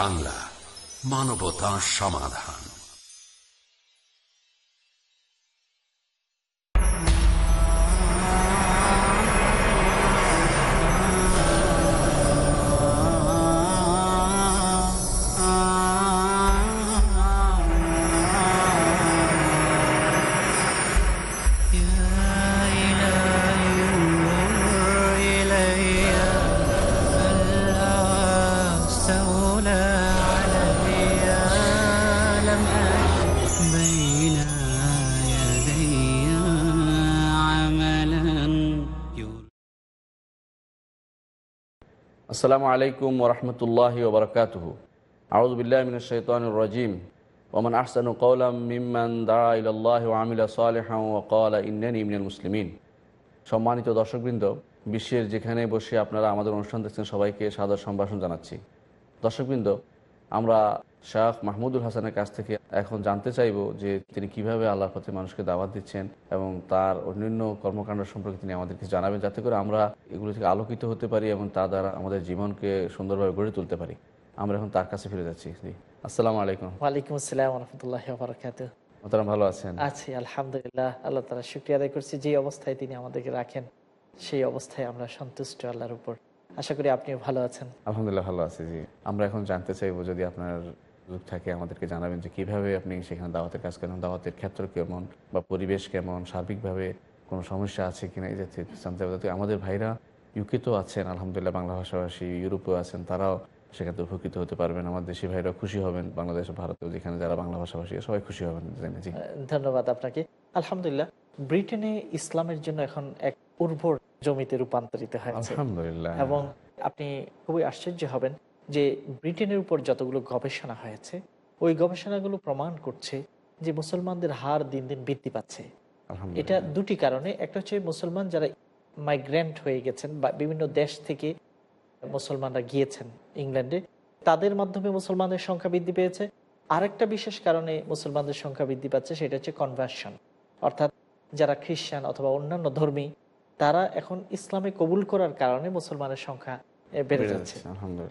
বাংলা মানবতা সমাধান। আসসালামু আলাইকুম ওরহমতুল্লাহ ওবরকাত আউজবিল্লাহ মিন শৈতান রাজিম। ওমান আহসানু কৌলাম মিম্মান আমিলা মিনাল মুসলিমিন। সম্মানিত দর্শকবৃন্দ, বিশ্বের যেখানে বসে আপনারা আমাদের অনুষ্ঠান দেখছেন, সবাইকে সাদর সম্ভাষণ জানাচ্ছি। দর্শকবৃন্দ, আমরা শাহ মাহমুদুল হাসানের কাছ থেকে এখন জানতে চাইব যে তিনি কীভাবে আল্লাহর পথে মানুষকে দাওয়াত দিচ্ছেন এবং তার অন্যান্য কর্মকাণ্ড সম্পর্কে তিনি আমাদেরকে জানাবেন যাতে করে আমরা এগুলো থেকে আলোকিত হতে পারি এবং তা দ্বারা আমাদের জীবনকে সুন্দরভাবে গড়ে তুলতে পারি। আমরা এখন তার কাছে ফিরে যাচ্ছি। জি। আসসালামু আলাইকুম। ওয়ালাইকুম আসসালাম রহমতুল্লাহ বারকাত মোতারাম ভালো আছেন? আছি আলহামদুলিল্লাহ। আল্লাহ তালা শুক্রিয়া আদায় করছি। যে অবস্থায় তিনি আমাদেরকে রাখেন সেই অবস্থায় আমরা সন্তুষ্ট আল্লাহর উপর। আশা করি আপনিও ভালো আছেন। আলহামদুলিল্লাহ ভালো আছি জি। আমরা এখন জানতে চাইব যদি আপনার সুযোগ থাকে আমাদেরকে জানাবেন যে কীভাবে আপনি সেখানে দাওয়াতের কাজ করেন দাওয়াতের ক্ষেত্র কেমন বা পরিবেশ কেমন সার্বিকভাবে কোনো সমস্যা আছে কিনা এই জাতীয় জানতে হবে আমাদের ভাইরা ইউকে তো আছেন আলহামদুলিল্লাহ বাংলা ভাষাভাষী ইউরোপেও আছেন তারাও সেখান উপকৃত হতে পারবেন। আমার দেশি ভাইরা খুশি হবেন বাংলাদেশ ভারতেও যেখানে যারা বাংলা ভাষাভাষী সবাই খুশি হবেন জেনে জি ধন্যবাদ আপনাকে। আলহামদুলিল্লাহ ব্রিটেনে ইসলামের জন্য এখন এক উর্বর জমিতে রূপান্তরিত হয় আলহামদুলিল্লাহ। এবং আপনি খুবই আশ্চর্য হবেন যে ব্রিটেনের উপর যতগুলো গবেষণা হয়েছে ওই গবেষণাগুলো প্রমাণ করছে যে মুসলমানদের হার দিন দিন বৃদ্ধি পাচ্ছে। এটা দুটি কারণে। একটা হচ্ছে মুসলমান যারা মাইগ্রেন্ট হয়ে গেছেন বা বিভিন্ন দেশ থেকে মুসলমানরা গিয়েছেন ইংল্যান্ডে তাদের মাধ্যমে মুসলমানদের সংখ্যা বৃদ্ধি পেয়েছে। আরেকটা বিশেষ কারণে মুসলমানদের সংখ্যা বৃদ্ধি পাচ্ছে সেটা হচ্ছে কনভার্সন অর্থাৎ যারা খ্রিস্টান অথবা অন্যান্য ধর্মী তারা এখন ইসলামে কবুল করার কারণে মুসলমানের সংখ্যা বেড়ে যাচ্ছে।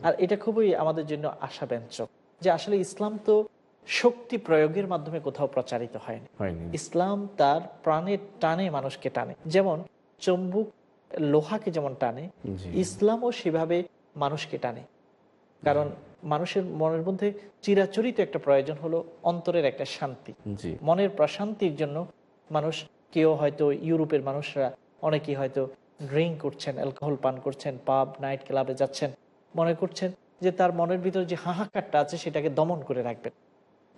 আর এটা খুবই আমাদের জন্য আশাব্যঞ্জক যে আসলে ইসলাম তো শক্তি প্রয়োগের মাধ্যমে কোথাও প্রচারিত হয়নি। ইসলাম তার প্রাণের টানে মানুষকে টানে। যেমন চম্বুক লোহাকে যেমন টানে ইসলামও সেভাবে মানুষকে টানে। কারণ মানুষের মনের মধ্যে চিরাচরিত একটা প্রয়োজন হলো অন্তরের একটা শান্তি। মনের প্রশান্তির জন্য মানুষ কেউ হয়তো ইউরোপের মানুষরা অনেকেই হয়তো ড্রিঙ্ক করছেন অ্যালকোহল পান করছেন পাব নাইট ক্লাবে যাচ্ছেন মনে করছেন যে তার মনের ভিতরে যে হাহাকারটা আছে সেটাকে দমন করে রাখবেন।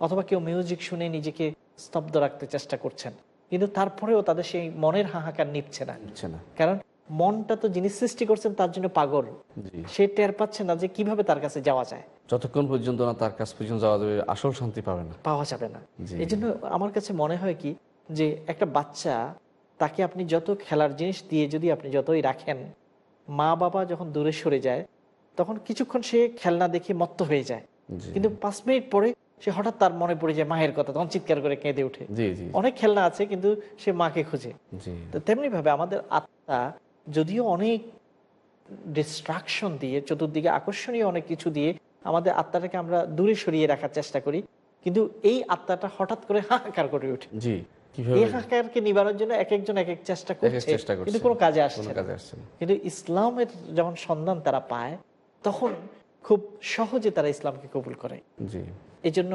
অথবা কেউ মিউজিক শুনে নিজেকে স্তব্ধ রাখতে চেষ্টা করছেন কিন্তু তারপরেও তাদের সেই মনের হাহাকার নিচ্ছে না। কারণ মনটা তো যিনি সৃষ্টি করছেন তার জন্য পাগল। সে টের পাচ্ছে না যে কীভাবে তার কাছে যাওয়া যায়। যতক্ষণ পর্যন্ত না তার কাছ পর্যন্ত যাওয়া যাবে আসল শান্তি পাবে না। পাওয়া যাবে না। এই জন্য আমার কাছে মনে হয় কি যে একটা বাচ্চা তাকে আপনি যত খেলার জিনিস দিয়ে যদি আপনি যতই রাখেন মা বাবা যখন দূরে সরে যায় তখন কিছুক্ষণ সে খেলনা দেখে মত্ত হয়ে যায়। কিন্তু পাঁচ মিনিট পরে সে হঠাৎ তার মনে পড়ে যায় মায়ের কথা তখন চিৎকার করে কেঁদে জি অনেক খেলনা আছে কিন্তু সে মাকে খুঁজে। তো তেমনি ভাবে আমাদের আত্মা যদিও অনেক ডিস্ট্রাকশন দিয়ে চতুর্দিকে আকর্ষণীয় অনেক কিছু দিয়ে আমাদের আত্মাটাকে আমরা দূরে সরিয়ে রাখার চেষ্টা করি কিন্তু এই আত্মাটা হঠাৎ করে হাহাকার করে ওঠে। জি। এই হাহাকারকে নিবারণের জন্য এক একজন এক এক চেষ্টা এক এক করছে। কিন্তু কোনো কাজে আসছে কোনো না। কাজে আসছে না। কিন্তু ইসলামের যখন সন্ধান তারা পায় তখন খুব সহজে তারা ইসলামকে কবুল করে। এই জন্য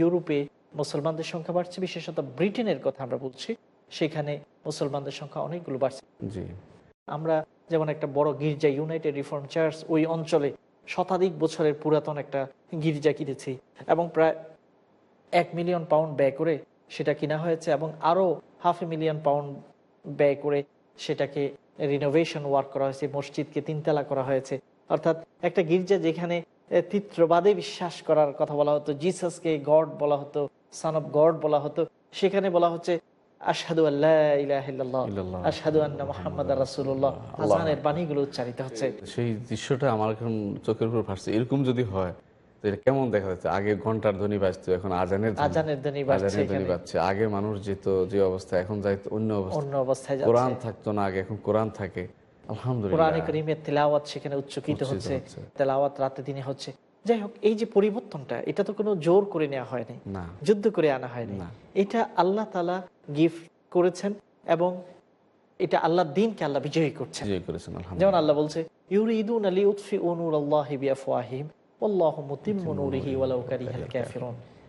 ইউরোপে মুসলমানদের সংখ্যা বাড়ছে বিশেষত ব্রিটেনের কথা আমরা বলছি সেখানে মুসলমানদের সংখ্যা অনেকগুলো বাড়ছে। আমরা যেমন একটা বড় গির্জা ইউনাইটেড রিফর্ম চার্চ ওই অঞ্চলে শতাধিক বছরের পুরাতন একটা গির্জা কিনেছি এবং প্রায় এক মিলিয়ন পাউন্ড ব্যয় করে সেটা কিনা হয়েছে এবং আরও হাফ এ মিলিয়ন পাউন্ড ব্যয় করে সেটাকে রিনোভেশন ওয়ার্ক করা হয়েছে মসজিদকে তিনতলা করা হয়েছে অর্থাৎ একটা গির্জা যেখানে এ, চিত্রবাদে বিশ্বাস করার কথা বলা হতো জিসাসকে গড বলা হতো সান অফ গড বলা হতো সেখানে বলা হচ্ছে আশহাদু আল্লাহ। আশহাদু আন্না মুহাম্মাদ রাসূলুল্লাহ আল্লাহ। আজানের বাণীগুলো উচ্চারিত হচ্ছে সেই দৃশ্যটা আমার এখন চোখের উপর ভাসছে এরকম যদি হয় এটা কেমন দেখা যাচ্ছে? আগে ঘণ্টার ধ্বনি বাজতো এখন আজানের আজানের ধ্বনি বাজছে ধ্বনি বাজছে। আগে মানুষ যেত যে অবস্থা এখন অন্য অবস্থা। অন্য অবস্থায় কোরআন থাকতো না আগে এখন কোরআন থাকে। আলহামদুলিল্লাহ। কোরআনে করিমের তেলাওয়াত সেখানে উচ্চকিত উচ্চকিত হচ্ছে। হচ্ছে। তেলাওয়াত রাতে দিনে হচ্ছে। যাই হোক এই যে পরিবর্তনটা এটা তো কোনো জোর করে নেওয়া হয়নি। যুদ্ধ করে আনা হয়নি। এটা আল্লাহ তালা গিফট করেছেন এবং এটা আল্লাহ দিনকে আল্লাহ বিজয়ী করছেন। বিজয় করেছেন যেমন আল্লাহ বলছে ইউরিদুন আলী উৎফি অনুর আল্লাহ বিআফওয়াহিম আল্লাহু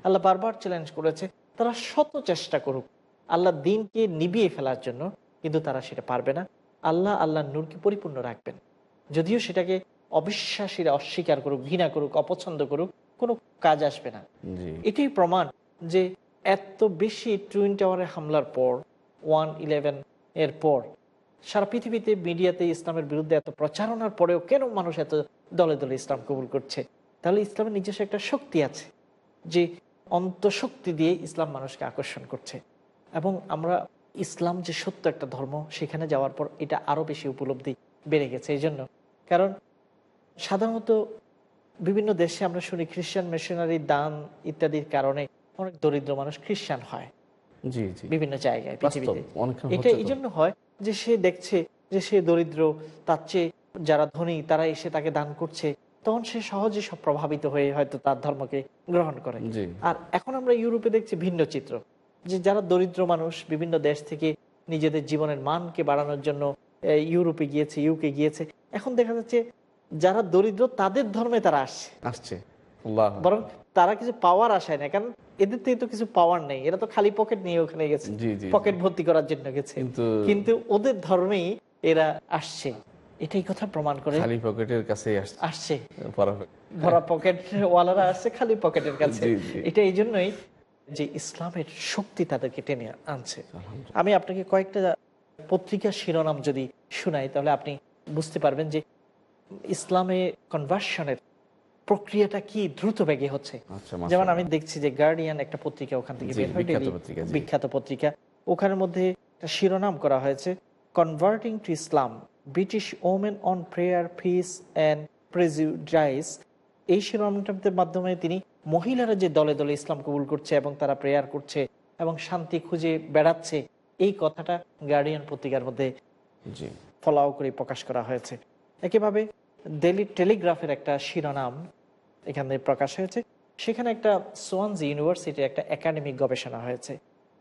আল্লাহ বারবার চ্যালেঞ্জ করেছে তারা শত চেষ্টা করুক আল্লাহ দিনকে নিবিয়ে ফেলার জন্য কিন্তু তারা সেটা পারবে না। আল্লাহ আল্লাহর নূরকে পরিপূর্ণ রাখবেন। যদিও সেটাকে অবিশ্বাসীরা অস্বীকার করুক ঘৃণা করুক অপছন্দ করুক কোনো কাজ আসবে না। এটাই প্রমাণ যে এত বেশি টুইন টাওয়ারে হামলার পর ওয়ান ইলেভেন এর পর সারা পৃথিবীতে মিডিয়াতে ইসলামের বিরুদ্ধে এত প্রচারণার পরেও কেন মানুষ এত দলে দলে ইসলাম কবুল করছে? তাহলে ইসলামের নিজস্ব একটা শক্তি আছে যে অন্তঃশক্তি দিয়ে ইসলাম মানুষকে আকর্ষণ করছে। এবং আমরা ইসলাম যে সত্য একটা ধর্ম সেখানে যাওয়ার পর এটা আরও বেশি উপলব্ধি বেড়ে গেছে। এই জন্য কারণ সাধারণত বিভিন্ন দেশে আমরা শুনি খ্রিস্টান মিশনারি দান ইত্যাদির কারণে অনেক দরিদ্র মানুষ খ্রিস্টান হয়। বিভিন্ন জায়গায় পৃথিবীতে। এটা এই জন্য হয় যে সে দেখছে যে সে দরিদ্র তার চেয়ে যারা ধনী তারা এসে তাকে দান করছে। তখন সে সহজে সব প্রভাবিত হয়ে হয়তো তার ধর্মকে গ্রহণ করে। আর এখন আমরা ইউরোপে দেখছি ভিন্ন চিত্র। যে যারা দরিদ্র মানুষ বিভিন্ন দেশ থেকে নিজেদের জীবনের মানকে বাড়ানোর জন্য ইউরোপে গিয়েছে ইউকে গিয়েছে এখন দেখা যাচ্ছে যারা দরিদ্র তাদের ধর্মে তারা আসছে। আসছে। বরং তারা কিছু পাওয়ার আশায় না কারণ এদের থেকে তো কিছু পাওয়ার নেই। এরা তো খালি পকেট নিয়ে ওখানে গেছে। পকেট ভর্তি করার জন্য গেছে। কিন্তু ওদের ধর্মেই এরা আসছে। এটাই কথা প্রমাণ করে খালি পকেটের কাছেই আসছে। ভরা পকেট। ওয়ালারা আসছে খালি পকেটের কাছে। এটা এই জন্যই যে ইসলামের শক্তি তাদেরকে টেনে আনছে। আমি আপনাকে কয়েকটা পত্রিকার শিরোনাম যদি শোনাই তাহলে আপনি বুঝতে পারবেন যে ইসলামে কনভার্সনের প্রক্রিয়াটা কি দ্রুত বেগে হচ্ছে। আচ্ছা যেমন আমি দেখছি যে গার্ডিয়ান একটা পত্রিকা ওখান থেকে বিখ্যাত পত্রিকা। ওখানের মধ্যে শিরোনাম করা হয়েছে converting to Islam British women on prayer faith and prejudice এই শিরোনামটার মাধ্যমে তিনি মহিলারা যে দলে দলে ইসলাম কবুল করছে এবং তারা প্রেয়ার করছে এবং শান্তি খুঁজে বেড়াচ্ছে এই কথাটা গার্ডিয়ান পত্রিকার মধ্যে ফলাও করে প্রকাশ করা হয়েছে। একইভাবে ডেলি টেলিগ্রাফের একটা শিরোনাম এখানে প্রকাশ হয়েছে। সেখানে একটা সোয়ানজি ইউনিভার্সিটির একটা একাডেমিক গবেষণা হয়েছে।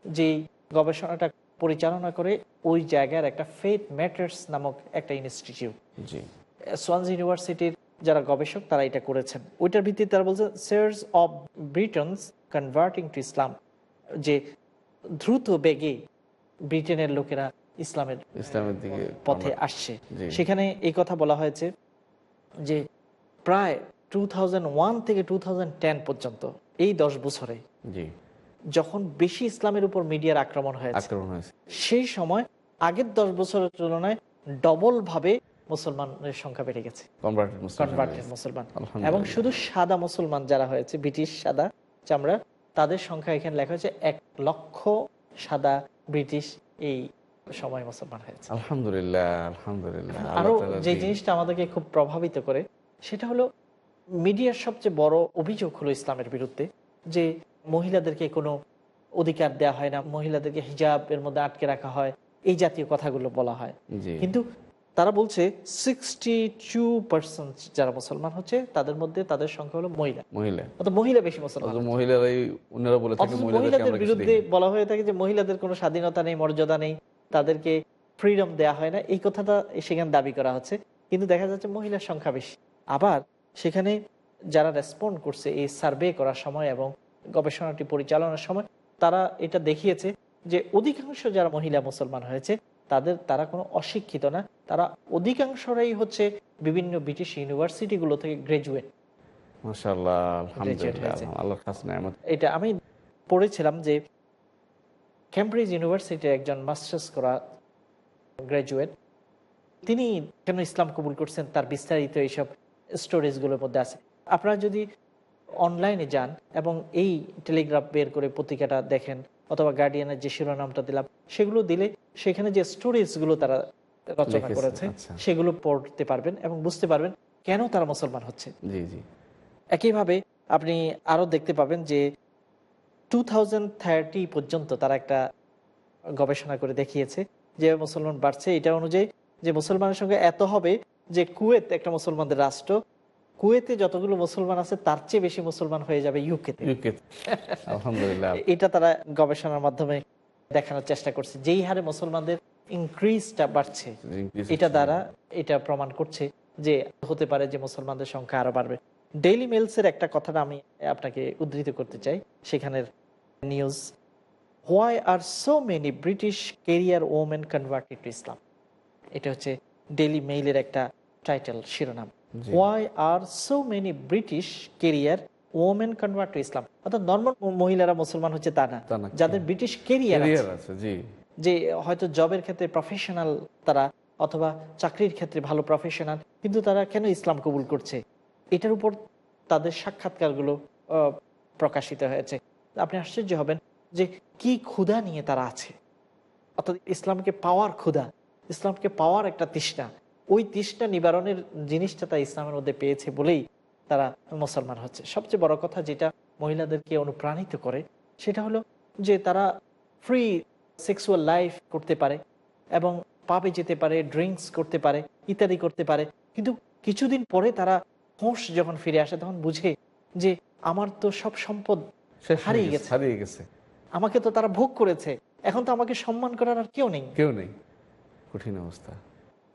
যেই গবেষণাটা পরিচালনা করে ওই জায়গার একটা ফেথ ম্যাটার্স নামক একটা ইনস্টিটিউট। সোয়ানজি ইউনিভার্সিটির যারা গবেষক তারা এটা করেছেন। ওইটার ভিত্তিতে তারা বলছে scores of Britons converting to Islam যে দ্রুত বেগে ব্রিটেনের লোকেরা ইসলামের ইসলামের দিকে পথে আসছে। সেখানে এই কথা বলা হয়েছে যে প্রায় টু থেকে টু পর্যন্ত এই দশ বছরে যখন বেশি ইসলামের উপর মিডিয়ার আক্রমণ হয়েছে সেই সময় আগের দশ বছরের তুলনায় ডবল ভাবে মুসলমানের সংখ্যা বেড়ে গেছে। মুসলমান এবং শুধু সাদা মুসলমান যারা হয়েছে ব্রিটিশ সাদা চামড়া তাদের সংখ্যা এখানে লেখা হয়েছে এক লক্ষ সাদা ব্রিটিশ এই সময় মুসলমান হয়েছে। আলহামদুলিল্লাহ আলহামদুলিল্লাহ। আরও যে জিনিসটা আমাদেরকে খুব প্রভাবিত করে সেটা হলো মিডিয়ার সবচেয়ে বড় অভিযোগ হলো ইসলামের বিরুদ্ধে যে মহিলাদেরকে কোনো অধিকার দেওয়া হয় না মহিলাদেরকে হিজাবের মধ্যে আটকে রাখা হয় এই জাতীয় কথাগুলো বলা হয়। কিন্তু তারা বলছে সিক্সটি টু পার্সেন্ট যারা মুসলমান হচ্ছে তাদের মধ্যে তাদের সংখ্যা হলো মহিলা। মহিলা। মহিলা বেশি মুসলমান মহিলারাই উনারা বলে থাকে মহিলাদের বিরুদ্ধে বলা হয়ে থাকে যে মহিলাদের কোনো স্বাধীনতা নেই মর্যাদা নেই তাদেরকে ফ্রিডম দেয়া হয় না এই কথাটা সেখানে দাবি করা হচ্ছে। কিন্তু দেখা যাচ্ছে মহিলার সংখ্যা বেশি। আবার সেখানে যারা রেসপন্ড করছে এই সার্ভে করার সময় এবং গবেষণাটি পরিচালনার সময় তারা এটা দেখিয়েছে যে অধিকাংশ যারা মহিলা মুসলমান হয়েছে তাদের তারা কোনো অশিক্ষিত না। তারা অধিকাংশরাই হচ্ছে বিভিন্ন ব্রিটিশ ইউনিভার্সিটিগুলো থেকে গ্রাজুয়েট। এটা আমি পড়েছিলাম যে ক্যামব্রিজ ইউনিভার্সিটির একজন মাস্টার্স করা গ্রাজুয়েট তিনি কেন ইসলাম কবুল করছেন তার বিস্তারিত এইসব স্টোরেজগুলোর মধ্যে আছে। আপনারা যদি অনলাইনে যান এবং এই টেলিগ্রাফ বের করে পত্রিকাটা দেখেন অথবা গার্ডিয়ানের যে শিরোনামটা দিলাম সেগুলো দিলে সেখানে যে স্টোরেজগুলো তারা রচনা করেছে আচ্ছা। সেগুলো পড়তে পারবেন এবং বুঝতে পারবেন কেন তারা মুসলমান হচ্ছে। একইভাবে আপনি আরও দেখতে পাবেন যে টু পর্যন্ত তারা একটা গবেষণা করে দেখিয়েছে যে মুসলমান বাড়ছে। এটা অনুযায়ী যে মুসলমানের সঙ্গে এত হবে যে কুয়েত একটা মুসলমানদের রাষ্ট্র কুয়েতে যতগুলো মুসলমান আছে তার চেয়ে বেশি মুসলমান হয়ে যাবে ইউকেতে। ইউকে আলহামদুলিল্লাহ। এটা তারা গবেষণার মাধ্যমে দেখানোর চেষ্টা করছে। যেই হারে মুসলমানদের ইনক্রিজটা বাড়ছে এটা দ্বারা এটা প্রমাণ করছে যে হতে পারে যে মুসলমানদের সংখ্যা আরও বাড়বে। ডেইলি মেলসের একটা কথাটা আমি আপনাকে উদ্ধৃত করতে চাই। সেখানের news why are so many British career women converted to Islam এটা হচ্ছে ডেইলি মেইলের একটা টাইটেল শিরোনাম। জি। Why are so many British career women convert to Islam অর্থাৎ নর্মাল মহিলারা মুসলমান হচ্ছে তা না। যাদের ব্রিটিশ কেরিয়ার আছে। জি। যে হয়তো জবের ক্ষেত্রে প্রফেশনাল তারা অথবা চাকরির ক্ষেত্রে ভালো প্রফেশনাল কিন্তু তারা কেন ইসলাম কবুল করছে? এটার উপর তাদের সাক্ষাৎকারগুলো প্রকাশিত হয়েছে। আপনি আশ্চর্য হবেন যে কি ক্ষুধা নিয়ে তারা আছে। অর্থাৎ ইসলামকে পাওয়ার ক্ষুধা ইসলামকে পাওয়ার একটা তৃষ্ণা। ওই তৃষ্ণা নিবারণের জিনিসটা তারা ইসলামের মধ্যে পেয়েছে বলেই তারা মুসলমান হচ্ছে। সবচেয়ে বড় কথা যেটা মহিলাদেরকে অনুপ্রাণিত করে সেটা হলো যে তারা ফ্রি সেক্সুয়াল লাইফ করতে পারে এবং পাবে যেতে পারে ড্রিঙ্কস করতে পারে ইত্যাদি করতে পারে। কিন্তু কিছুদিন পরে তারা হোঁশ যখন ফিরে আসে তখন বুঝে যে আমার তো সব সম্পদ হারিয়ে গেছে গেছে। হারিয়ে গেছে। আমাকে তো তারা ভোগ করেছে। এখন তো আমাকে সম্মান করার আর কেউ নেই। কেউ নেই। কঠিন অবস্থা।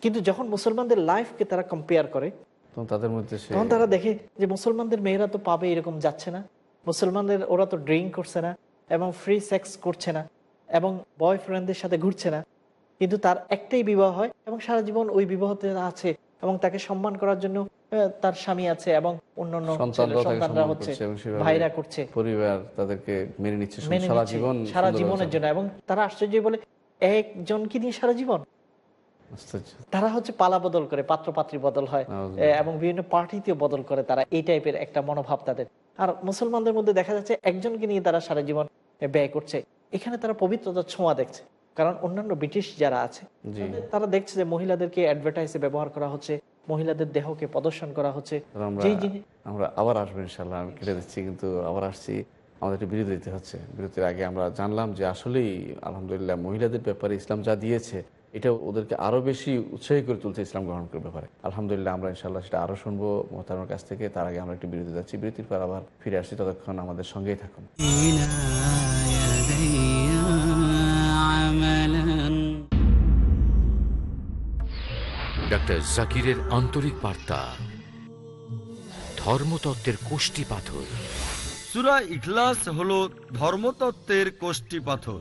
কিন্তু যখন মুসলমানদের লাইফকে তারা কম্পেয়ার করে তখন তাদের মধ্যে তখন তারা দেখে যে মুসলমানদের মেয়েরা তো পাবে এরকম যাচ্ছে না। মুসলমানদের ওরা তো ড্রিঙ্ক করছে না এবং ফ্রি সেক্স করছে না এবং বয়ফ্রেন্ডদের সাথে ঘুরছে না। কিন্তু তার একটাই বিবাহ হয় এবং সারা জীবন ওই বিবাহতে আছে এবং তাকে সম্মান করার জন্য তার স্বামী আছে এবং অন্যান্য সন্তানরা হচ্ছে ভাইরা করছে। পরিবার তাদেরকে মেনে নিচ্ছে সারা জীবন সারা জীবনের জন্য এবং তারা আশ্চর্য বলে একজনকে নিয়ে সারা জীবন। তারা হচ্ছে পালা বদল করে পাত্র পাত্রী বদল হয় এবং বিভিন্ন পার্টিতেও বদল করে তারা এই টাইপের একটা মনোভাব তাদের। আর মুসলমানদের মধ্যে দেখা যাচ্ছে একজনকে নিয়ে তারা সারা জীবন ব্যয় করছে। এখানে তারা পবিত্রতার ছোঁয়া দেখছে কারণ অন্যান্য ব্রিটিশ যারা আছে তারা দেখছে যে মহিলাদেরকে অ্যাডভার্টাইজে ব্যবহার করা হচ্ছে মহিলাদের দেহকে প্রদর্শন করা হচ্ছে। আমরা আমরা আবার আসব ইনশাল্লাহ আমি কেটে দিচ্ছি কিন্তু আবার আসছি। আমাদের একটু বিরতি দিতে হচ্ছে। বিরতির আগে আমরা জানলাম যে আসলেই আলহামদুলিল্লাহ মহিলাদের ব্যাপারে ইসলাম যা দিয়েছে এটা ওদেরকে আরও বেশি উৎসাহী করে তুলছে ইসলাম গ্রহণ করার ব্যাপারে। আলহামদুলিল্লাহ আমরা ইনশাল্লাহ সেটা আরও শুনব মোহতারমার কাছ থেকে। তার আগে আমরা একটি বিরতি যাচ্ছি। বিরতির পর আবার ফিরে আসছি। ততক্ষণ আমাদের সঙ্গেই থাকুন। ডক্টর জাকিরের আন্তরিক বার্তা। ধর্মতত্ত্বের কোষ্টি পাথর। সুরা ইখলাস হল ধর্মতত্ত্বের কোষ্টি পাথর।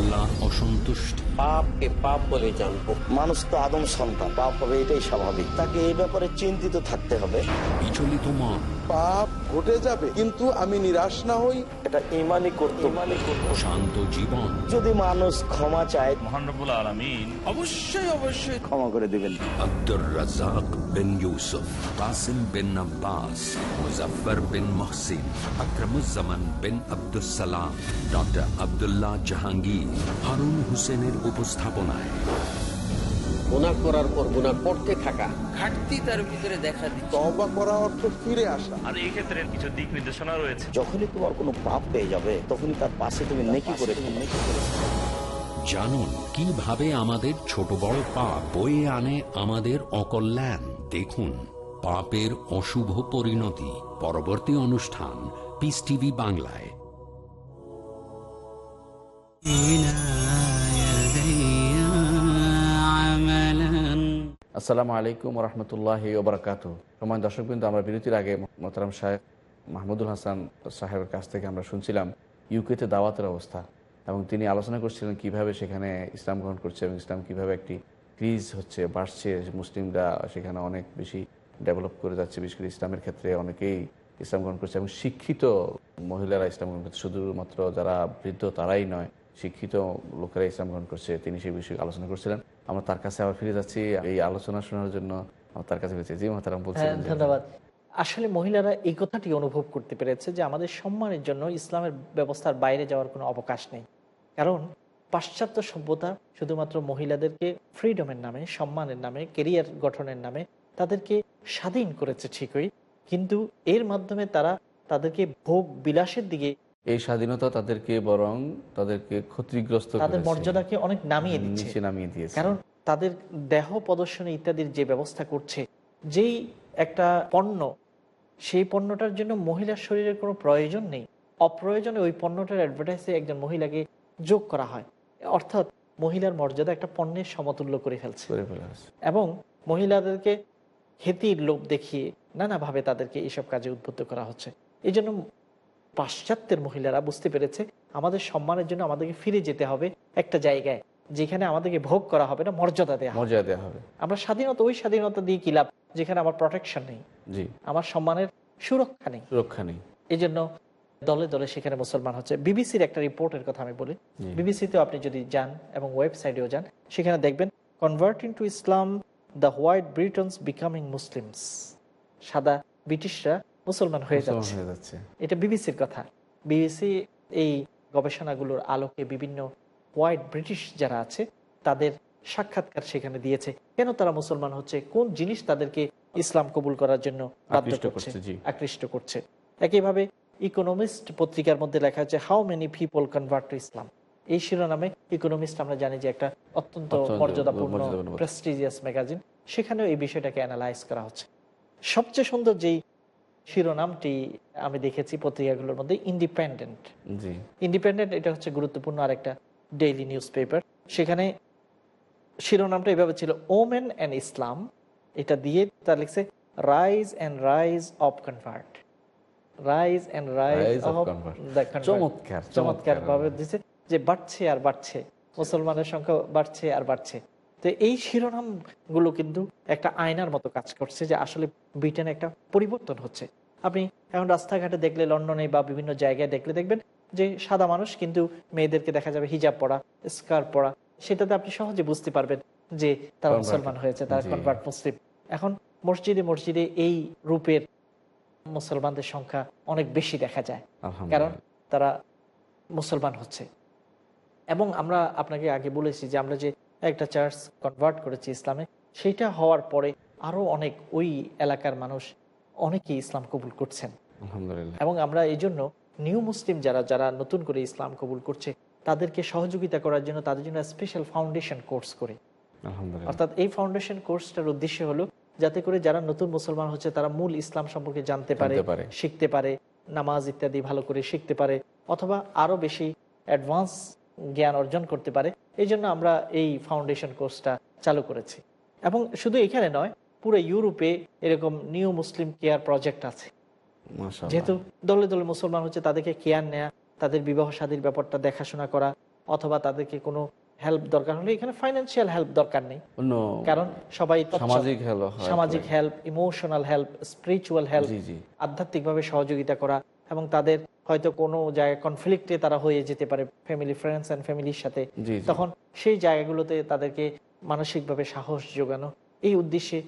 আল্লাহ অসন্তুষ্ট। পাপকে পাপ বলে জানব। মানুষ তো আদম সন্তান পাপ হবে এটাই স্বাভাবিক। তাকে এই ব্যাপারে চিন্তিত থাকতে হবে। বিচলিত মন পাপ ঘটে যাবে কিন্তু আমি নিরাশ না হই। এটা ইমানই করতে শান্ত জীবন। যদি মানুষ ক্ষমা চায় মহানরবুল আলমিন অবশ্যই অবশ্যই ক্ষমা করে দিবেন। আব্দুর রাজাক বিন ইউসুফ কাসিম বিন আব্বাস মুজফর বিন মহসিন আকরমুজ্জামান বিন আব্দুস সালাম ডক্টর আব্দুল্লাহ জাহাঙ্গীর। হারুন হোসেনের উপস্থাপনায়। গুনাহ করার পর গুনাহ করতে থাকা। ঘাটতি তার ভিতরে দেখা দিচ্ছে। তবা করা অর্থ ফিরে আসা। আর এই ক্ষেত্রে কিছু দিক নির্দেশনা রয়েছে। যখনই তোমার কোনো পাপ পেয়ে যাবে তখনই তার পাশে তুমি নেকি করে নেকি করে জানুন কীভাবে আমাদের ছোট বড় পাপ বয়ে আনে আমাদের অকল্যাণ? দেখুন পাপের অশুভ পরিণতি। পরবর্তী অনুষ্ঠান পিস টিভি বাংলায়। আসসালামু আলাইকুম রহমতুল্লাহ ওবরাকাত রহমান দর্শক বিন্দু আমরা বিরতির আগে মোহতারাম সাহেব মাহমুদুল হাসান সাহেবের কাছ থেকে আমরা শুনছিলাম ইউকেতে দাওয়াতের অবস্থা এবং তিনি আলোচনা করছিলেন কীভাবে সেখানে ইসলাম গ্রহণ করছে এবং ইসলাম কীভাবে একটি ক্রিজ হচ্ছে, বাড়ছে, মুসলিমরা সেখানে অনেক বেশি ডেভেলপ করে যাচ্ছে, বিশেষ করে ইসলামের ক্ষেত্রে অনেকেই ইসলাম গ্রহণ করছে এবং শিক্ষিত মহিলারা ইসলাম গ্রহণ করছে। শুধুমাত্র যারা বৃদ্ধ তারাই নয় শিক্ষিত লোকেরা ইসলাম গ্রহণ করছে তিনি সেই বিষয়ে আলোচনা করছিলেন। আমরা তার কাছে আবার ফিরে যাচ্ছি। এই আলোচনা শোনার জন্য তার কাছে ফিরেছি। জি মহাতারাম হ্যাঁ বলছিলেন ধন্যবাদ। আসলে মহিলারা এই কথাটি অনুভব করতে পেরেছে যে আমাদের সম্মানের জন্য ইসলামের ব্যবস্থার বাইরে যাওয়ার কোনো অবকাশ নেই। কারণ পাশ্চাত্য সভ্যতা শুধুমাত্র মহিলাদেরকে ফ্রিডমের নামে সম্মানের নামে কেরিয়ার গঠনের নামে তাদেরকে স্বাধীন করেছে ঠিকই কিন্তু এর মাধ্যমে তারা তাদেরকে ভোগ বিলাসের দিকে এই স্বাধীনতা তাদেরকে বরং তাদেরকে ক্ষতিগ্রস্ত তাদের মর্যাদাকে অনেক নামিয়ে দিচ্ছে। নামিয়ে দিয়েছে। কারণ তাদের দেহ প্রদর্শনী ইত্যাদির যে ব্যবস্থা করছে যেই একটা পণ্য সেই পণ্যটার জন্য মহিলার শরীরের কোনো প্রয়োজন নেই। অপ্রয়োজনে ওই পণ্যটার অ্যাডভার্টাইজে একজন মহিলাকে যোগ করা হয়। অর্থাৎ মহিলার মর্যাদা একটা পণ্যের সমতুল্য করে ফেলছে। এবং মহিলাদেরকে খ্যাতির লোভ দেখিয়ে নানাভাবে তাদেরকে এইসব কাজে উদ্বুদ্ধ করা হচ্ছে। এই জন্য পাশ্চাত্যের মহিলারা বুঝতে পেরেছে আমাদের সম্মানের জন্য আমাদেরকে ফিরে যেতে হবে একটা জায়গায় যেখানে আমাদেরকে ভোগ করা হবে না মর্যাদা দেওয়া মর্যাদা দেওয়া হবে। আমরা স্বাধীনতা ওই স্বাধীনতা দিয়ে কি লাভ? যেখানে আমার প্রোটেকশন নেই। জি। আমার সম্মানের সুরক্ষা নেই। সুরক্ষা নেই। এই জন্য দলে দলে সেখানে মুসলমান হচ্ছে। বিবিসির একটা রিপোর্টের কথা আমি বলি। বিবিসিতেও আপনি যদি যান এবং ওয়েবসাইটেও যান সেখানে দেখবেন converting to Islam the white Britons becoming Muslims সাদা ব্রিটিশরা মুসলমান হয়ে যাচ্ছে। এটা বিবিসির কথা। বিবিসি এই গবেষণাগুলোর আলোকে বিভিন্ন হোয়াইট ব্রিটিশ যারা আছে তাদের সাক্ষাৎকার সেখানে দিয়েছে। কেন তারা মুসলমান হচ্ছে? কোন জিনিস তাদেরকে ইসলাম কবুল করার জন্য বাধ্য আকৃষ্ট করছে? করছে, আকৃষ্ট করছে। একইভাবে ইকোনমিস্ট পত্রিকার মধ্যে লেখা আছে how many people convert to Islam এই শিরোনামে ইকোনমিস্ট আমরা জানি যে একটা অত্যন্ত মর্যাদাপূর্ণ। প্রেস্টিজিয়াস ম্যাগাজিন সেখানেও এই বিষয়টাকে অ্যানালাইজ করা হচ্ছে। সবচেয়ে সুন্দর যেই শিরোনামটি আমি দেখেছি পত্রিকাগুলোর মধ্যে ইন্ডিপেন্ডেন্ট ইন্ডিপেন্ডেন্ট এটা হচ্ছে গুরুত্বপূর্ণ আরেকটা ডেইলি নিউজ পেপার সেখানে শিরোনামটা এভাবে ছিল ওমেন অ্যান্ড ইসলাম এটা দিয়ে তার লিখছে rise and rise of convert rise and rise of চমৎকার চমৎকার। ভাবে দিচ্ছে যে বাড়ছে আর বাড়ছে। মুসলমানের সংখ্যা বাড়ছে আর বাড়ছে। তো এই শিরোনামগুলো কিন্তু একটা আয়নার মতো কাজ করছে যে আসলে ব্রিটেনে একটা পরিবর্তন হচ্ছে। আপনি এখন রাস্তাঘাটে দেখলে লন্ডনে বা বিভিন্ন জায়গায় দেখলে দেখবেন যে সাদা মানুষ কিন্তু মেয়েদেরকে দেখা যাবে হিজাব পরা স্কার্ফ পরা সেটাতে আপনি সহজে বুঝতে পারবেন যে তারা মুসলমান হয়েছে তারা কনভার্ট মুসলিম। এখন মসজিদে মসজিদে এই রূপের মুসলমানদের সংখ্যা অনেক বেশি দেখা যায়। কারণ তারা মুসলমান হচ্ছে। এবং আমরা আপনাকে আগে বলেছি যে আমরা যে একটা চার্চ কনভার্ট করেছি ইসলামে। সেইটা হওয়ার পরে আরও অনেক ওই এলাকার মানুষ অনেকেই ইসলাম কবুল করছেন। এবং আমরা এই জন্য নিউ মুসলিম যারা যারা নতুন করে ইসলাম কবুল করছে তাদেরকে সহযোগিতা করার জন্য তাদের জন্য স্পেশাল ফাউন্ডেশন কোর্স করে। অর্থাৎ এই ফাউন্ডেশন কোর্সটার উদ্দেশ্য হলো যাতে করে যারা নতুন মুসলমান হচ্ছে তারা মূল ইসলাম সম্পর্কে জানতে পারে জানতে পারে। শিখতে পারে নামাজ ইত্যাদি ভালো করে শিখতে পারে অথবা আরও বেশি অ্যাডভান্স জ্ঞান অর্জন করতে পারে। এই জন্য আমরা এই ফাউন্ডেশন কোর্সটা চালু করেছি। এবং শুধু এখানে নয় পুরো ইউরোপে এরকম নিউ মুসলিম কেয়ার প্রজেক্ট আছে। যেহেতু দলে দলে মুসলমান হচ্ছে তাদেরকে কেয়ার নেয়া তাদের বিবাহ শাদীর ব্যাপারটা দেখাশোনা করা অথবা তাদেরকে কোনো হেল্প দরকার হলে এখানে ফাইন্যান্সিয়াল হেল্প দরকার নেই। কারণ সবাই সামাজিক হেল্প সামাজিক help emotional help spiritual help আধ্যাত্মিকভাবে সহযোগিতা করা এবং তাদের হয়তো কোনো জায়গায় কনফ্লিক্টে তারা হয়ে যেতে পারে ফ্যামিলি ফ্রেন্ডস অ্যান্ড ফ্যামিলির সাথে। তখন সেই জায়গাগুলোতে তাদেরকে মানসিকভাবে সাহস যোগানো এই উদ্দেশ্যে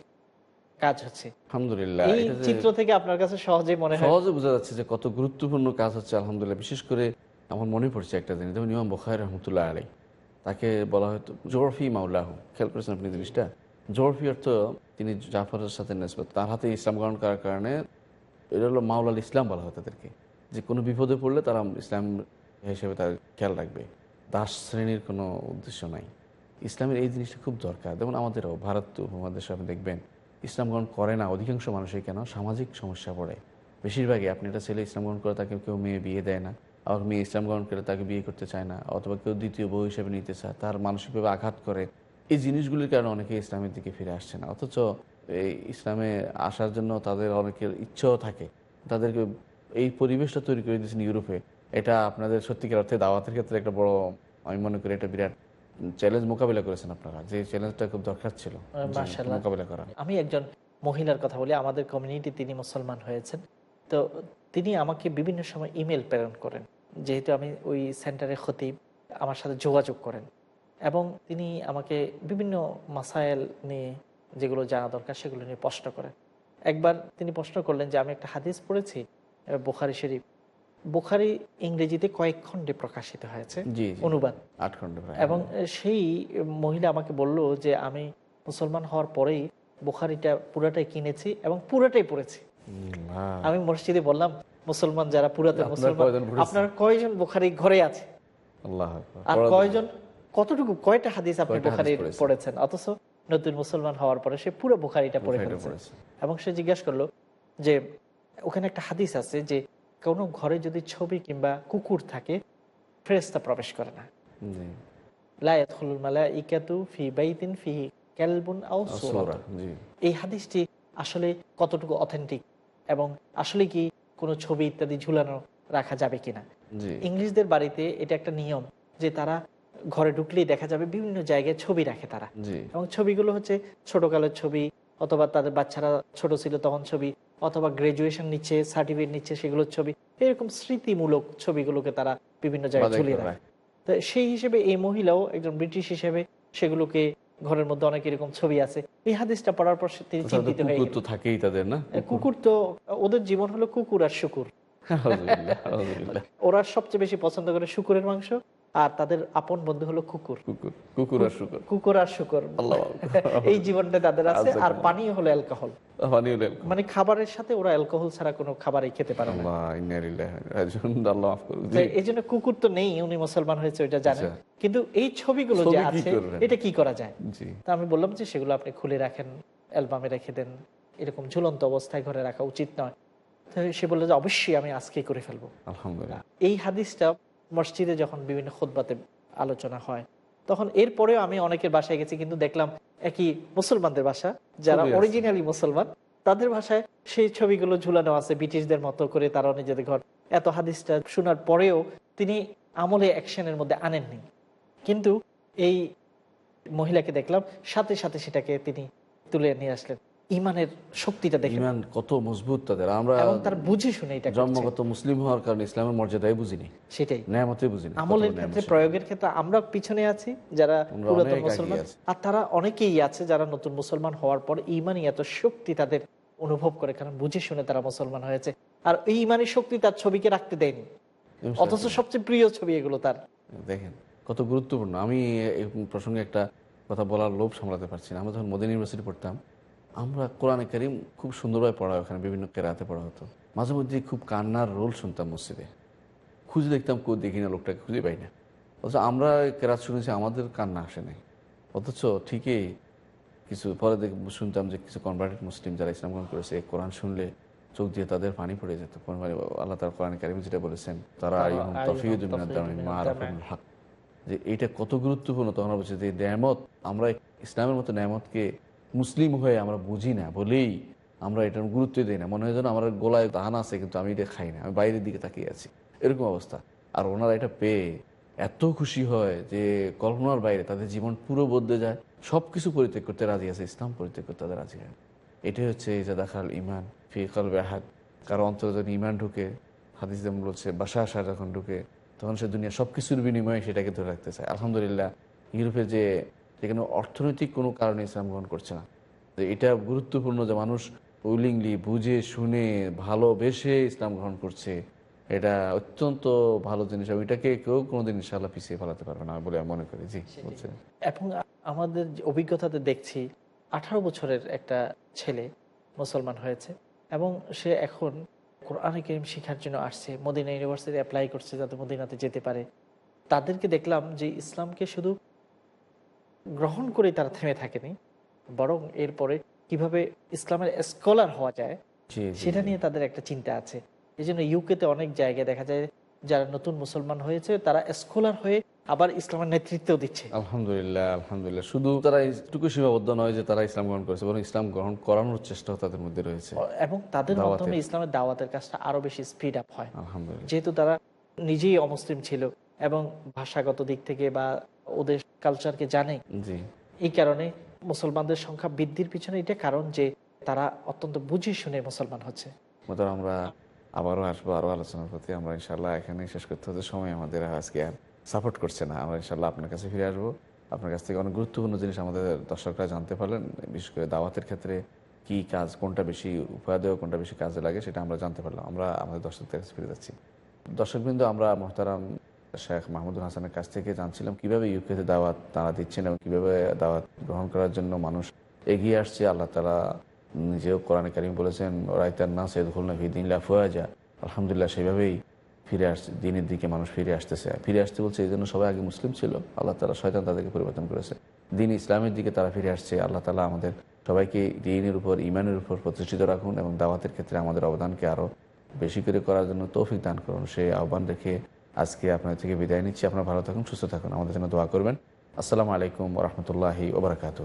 কাজ হচ্ছে। আলহামদুলিল্লাহ এই চিত্র থেকে আপনার কাছে সহজেই মনে হয় সহজে বোঝা যাচ্ছে যে কত গুরুত্বপূর্ণ কাজ হচ্ছে আলহামদুলিল্লাহ। বিশেষ করে আমার মনে পড়ছে একটা জিনিস যেমন ইমাম বখায় রহমতুল্লাহ আলী তাকে বলা হয়তো জোরফি মাউলাহ খেয়াল করেছেন আপনি জিনিসটা? জোরফি অর্থ তিনি জাফরের সাথে নেসবত তার হাতে ইসলাম গ্রহণ করার কারণে এটা হলো মাওলাল ইসলাম বলা হয় তাদেরকে। যে কোনো বিপদে পড়লে তারা ইসলাম হিসেবে তার খেয়াল রাখবে। দাস শ্রেণির কোনো উদ্দেশ্য নাই। ইসলামের এই জিনিসটা খুব দরকার। যেমন আমাদেরও ভারত উপমহাদেশে আপনি দেখবেন, ইসলাম গ্রহণ করে না অধিকাংশ মানুষই কেন? সামাজিক সমস্যা পড়ে। বেশিরভাগই আপনি একটা ছেলে ইসলাম গ্রহণ করে তাকে কেউ মেয়ে বিয়ে দেয় না। আবার মেয়ে ইসলাম গ্রহণ করে তাকে বিয়ে করতে চায় না। অথবা কেউ দ্বিতীয় বউ হিসেবে নিতে চায়। তার মানসিকভাবে আঘাত করে। এই জিনিসগুলির কারণে অনেকে ইসলামের দিকে ফিরে আসছে না। অথচ ইসলামে আসার জন্য তাদের অনেকের ইচ্ছেও থাকে। তাদেরকে এই পরিবেশটা তৈরি করে দিয়েছেন ইউরোপে। এটা আপনাদের সত্যিকার অর্থে দাওয়াতের ক্ষেত্রে একটা বড় আমি মনে করি একটা বিরাট চ্যালেঞ্জ মোকাবিলা করেছেন আপনারা। যে চ্যালেঞ্জটা খুব দরকার ছিল মোকাবিলা করা। আমি একজন মহিলার কথা বলি আমাদের কমিউনিটি তিনি মুসলমান হয়েছেন। তো তিনি আমাকে বিভিন্ন সময় ইমেল প্রেরণ করেন। যেহেতু আমি ওই সেন্টারে খতিব আমার সাথে যোগাযোগ করেন। এবং তিনি আমাকে বিভিন্ন মাসাইল নিয়ে যেগুলো জানা দরকার সেগুলো নিয়ে প্রশ্ন করেন। একবার তিনি প্রশ্ন করলেন যে আমি একটা হাদিস পড়েছি বুখারি শরীফ। বুখারি ইংরেজিতে কয়েক খণ্ডে প্রকাশিত হয়েছে অনুবাদ। এবং সেই মহিলা আমাকে বলল যে আমি মুসলমান হওয়ার পরেই বুখারিটা পুরাটাই কিনেছি এবং পুরাটাই পড়েছি। আমি মসজিদে বললাম মুসলমান যারা পুরাতন আপনার মুসলমান? আপনার কয়জন বুখারি ঘরে আছে? আর কয়জন কতটুকু কয়টা হাদিস আপনি বুখারি? পড়েছেন? অথচ নতুন মুসলমান হওয়ার পরে সে পুরো বুখারিটা পড়ে ফেলেছে। এবং সে জিজ্ঞাসা করল যে ওখানে একটা হাদিস আছে যে কোনো ঘরে যদি ছবি কিংবা কুকুর থাকে ফেরেস্তা প্রবেশ করে না। জি। লা ইয়াদখুলুল মালাইকাতু ফি বাইতিন ফিহি কালবুন আও আর সূরাতুন। সূরা, জি। এই হাদিসটি আসলে কতটুকু অথেন্টিক এবং আসলে কি কোনো ছবি ইত্যাদি ঝুলানো রাখা যাবে কিনা? ইংলিশদের বাড়িতে এটা একটা নিয়ম যে তারা ঘরে ঢুকলেই দেখা যাবে বিভিন্ন জায়গায় ছবি রাখে তারা। এবং ছবিগুলো হচ্ছে ছোটকালের ছবি অথবা তাদের বাচ্চারা ছোট ছিল তখন ছবি অথবা গ্রাজুয়েশন নিচ্ছে সার্টিফিকেট নিচ্ছে সেগুলোর ছবি। এরকম স্মৃতিমূলক ছবিগুলোকে তারা বিভিন্ন জায়গায় ঝুলিয়ে রাখে। তো সেই হিসেবে এই মহিলাও একজন ব্রিটিশ হিসেবে সেগুলোকে ঘরের মধ্যে অনেক এরকম ছবি আছে। এই হাদিসটা পড়ার পর তিনি চিন্তিত হয়ে কুকুর তো থাকেই তাদের না? কুকুর তো ওদের জীবন হলো কুকুর আর শুকুর। ওরা সবচেয়ে বেশি পছন্দ করে শুকুরের মাংস আর তাদের আপন বন্ধু হলো কুকুর। কুকুর আর শুকুর। কুকুর আর শুকুর। এই জীবনটা তাদের আছে আর পানি হলো অ্যালকোহল। মানে খাবারের সাথে ওরা অ্যালকোহল ছাড়া কোনো খাবারই খেতে পারে না। এই জন্য কুকুর তো নেই উনি মুসলমান হয়েছে ওইটা জানেন। আচ্ছা। কিন্তু এই ছবিগুলো যে আছে এটা কি করা যায়? তা আমি বললাম যে সেগুলো আপনি খুলে রাখেন অ্যালবামে রেখে দেন। এরকম ঝুলন্ত অবস্থায় ঘরে রাখা উচিত নয়। সে বলল যে অবশ্যই আমি আজকেই করে ফেলব। আলহামদুলিল্লাহ। এই হাদিসটা মসজিদে যখন বিভিন্ন খোদবাতে আলোচনা হয় তখন এরপরেও আমি অনেকের বাসায় গেছি কিন্তু দেখলাম একই মুসলমানদের বাসা যারা অরিজিনালি মুসলমান তাদের ভাষায় সেই ছবিগুলো ঝুলানো আছে ব্রিটিশদের মতো করে তারা নিজেদের ঘর। এত হাদিসটা শোনার পরেও তিনি আমলে অ্যাকশনের মধ্যে আনেননি। কিন্তু এই মহিলাকে দেখলাম সাথে সাথে সেটাকে তিনি তুলে নিয়ে আসলেন। ইমানের শক্তিটা দেখে ইমান কত মজবুত তাদের। আমরা এবং তার বুঝে শুনে এটা জন্মগত মুসলিম হওয়ার কারণে ইসলামের মর্যাদাই বুঝিনি। সেটাই। ন্যায়ামতে বুঝিনি। আমলের ক্ষেত্রে প্রয়োগের ক্ষেত্রে আমরা পিছনে আছি যারা পুরাতন মুসলমান। আর তারা অনেকেই আছে যারা নতুন মুসলমান হওয়ার পর ইমানই এত শক্তি তাদের অনুভব করে কারণ বুঝে শুনে তারা মুসলমান হয়েছে। আর এই ইমানের শক্তি তার ছবিকে রাখতে দেয়নি। অথচ সবচেয়ে প্রিয় ছবি এগুলো তার। দেখেন কত গুরুত্বপূর্ণ। আমি এই প্রসঙ্গে একটা কথা বলার লোভ সামলাতে পারছি না। আমরা যখন মোদিন ইউনিভার্সিটি পড়তাম আমরা কোরআনে কারিম খুব সুন্দরভাবে পড়া ওখানে বিভিন্ন কেরাতে পড়া হতো। মাঝে মধ্যে খুব কান্নার রোল শুনতাম মসজিদে। খুঁজে দেখতাম কেউ দেখি না লোকটাকে খুঁজে পাই না। অথচ আমরা কেরাত শুনেছি আমাদের কান্না আসে নাই। অথচ ঠিকই কিছু পরে দেখ শুনতাম যে কিছু কনভার্টেড মুসলিম যারা ইসলাম গ্রহণ করেছে কোরআন শুনলে চোখ দিয়ে তাদের পানি পড়ে যেত। মানে আল্লাহ তার কোরআন কারিম যেটা বলেছেন তারা। হক। যে এইটা কত গুরুত্বপূর্ণ তখন আমরা বলছি যে ন্যামত আমরা ইসলামের মতো ন্যামতকে মুসলিম হয়ে আমরা বুঝি না, বলেই আমরা এটার গুরুত্ব দিই না। মনে হয় যেন আমার গোলায় দাহান আছে, কিন্তু আমি এটা খাই না, আমি বাইরের দিকে তাকিয়ে আছি। এরকম অবস্থা। আর ওনারা এটা পেয়ে এত খুশি হয় যে কল্পনার বাইরে তাদের জীবন পুরো বদলে যায়। সব কিছু পরিত্যাগ করতে রাজি আছে, ইসলাম পরিত্যাগ করতে তাদের রাজি হয়। এটাই হচ্ছে এই যে দেখাল ইমান ফিকাল বেহাদ কারও অন্তর যখন ইমান ঢুকে, হাদিস বলছে, বাসা আসা যখন ঢুকে, তখন সে দুনিয়া সব কিছুর বিনিময়ে সেটাকে ধরে রাখতে চায়। আলহামদুলিল্লাহ ইউরোপে যে যেখানে অর্থনৈতিক কোনো কারণে ইসলাম গ্রহণ করছে না। এটা গুরুত্বপূর্ণ যে মানুষ উইলিংলি বুঝে শুনে ভালোবেসে ইসলাম গ্রহণ করছে এটা অত্যন্ত ভালো জিনিস এবং এটাকে কেউ কোনোদিন ইনশাল্লাহ পিছিয়ে ফেলাতে পারবে না বলে আমি মনে করি। জি বলছেন। এবং আমাদের অভিজ্ঞতাতে দেখছি আঠারো বছরের একটা ছেলে মুসলমান হয়েছে এবং সে এখন কোরআন করিম শেখার জন্য আসছে মদিনা ইউনিভার্সিটি অ্যাপ্লাই করছে যাতে মদিনাতে যেতে পারে। তাদেরকে দেখলাম যে ইসলামকে শুধু গ্রহণ করে তারা থেমে থাকেনি বরং এরপরে কীভাবে ইসলামের স্কলার হওয়া যায় সেটা নিয়ে তাদের একটা চিন্তা আছে। এই জন্য ইউকেতে অনেক জায়গায় দেখা যায় যারা নতুন মুসলমান হয়েছে তারা স্কলার হয়ে আবার ইসলামের নেতৃত্ব দিচ্ছে। আলহামদুলিল্লাহ আলহামদুলিল্লাহ। শুধু তারা এইটুকু সীমাবদ্ধ নয় যে তারা ইসলাম গ্রহণ করেছে বরং ইসলাম গ্রহণ করানোর চেষ্টাও তাদের মধ্যে রয়েছে। এবং তাদের। মাধ্যমে ইসলামের দাওয়াতের কাজটা আরও বেশি স্পিড আপ হয়। আলহামদুলিল্লাহ। যেহেতু তারা নিজেই অমুসলিম ছিল এবং ভাষাগত দিক থেকে বা ওদের কালচারকে জানে। এই কারণে মুসলমানদের সংখ্যা বৃদ্ধির পিছনে এটা কারণ যে তারা অত্যন্ত বুঝে শুনে মুসলমান হচ্ছে। আমরা আবারও আসব আরও আলোচনার প্রতি। আমরা ইনশাল্লাহ এখানে শেষ করতে হতে সময় আমাদের আজকে আর সাপোর্ট করছে না। আমরা ইনশাল্লাহ আপনার কাছে ফিরে আসব। আপনার কাছ থেকে অনেক গুরুত্বপূর্ণ জিনিস আমাদের দর্শকরা জানতে পারলেন। বিশেষ করে দাওয়াতের ক্ষেত্রে কি কাজ কোনটা বেশি উপায় দেওয়া কোনটা বেশি কাজে লাগে সেটা আমরা জানতে পারলাম। আমরা আমাদের দর্শকদের কাছে ফিরে যাচ্ছি। দর্শকবৃন্দ আমরা মোহতারাম শেখ মাহমুদুল হাসানের কাছ থেকে জানছিলাম কীভাবে ইউকেতে দাওয়াত তারা দিচ্ছেন এবং কীভাবে দাওয়াত গ্রহণ করার জন্য মানুষ এগিয়ে আসছে। আল্লাহ তালা নিজেও কোরআন কারিম বলেছেন রাইতার না সৈয়দ খুলনা দিন লাফোয়াজা আলহামদুলিল্লাহ সেভাবেই ফিরে আসছে দিনের দিকে মানুষ ফিরে আসতেছে। ফিরে আসতে বলছে এই জন্য সবাই আগে মুসলিম ছিল। আল্লাহ তালা শয়তান তাদেরকে পরিবর্তন করেছে। দিন ইসলামের দিকে তারা ফিরে আসছে। আল্লাহ তালা আমাদের সবাইকে দিনের উপর ইমানের উপর প্রতিষ্ঠিত রাখুন এবং দাওয়াতের ক্ষেত্রে আমাদের অবদানকে আরও বেশি করে করার জন্য তৌফিক দান করুন। সেই আহ্বান রেখে আজকে আপনার থেকে বিদায় নিচ্ছি। আপনার ভালো থাকুন, সুস্থ থাকুন। আমাদের জন্য দোয়া করবেন। আসসালামু আলাইকুম রহমতুল্লাহি ওবরাকাতু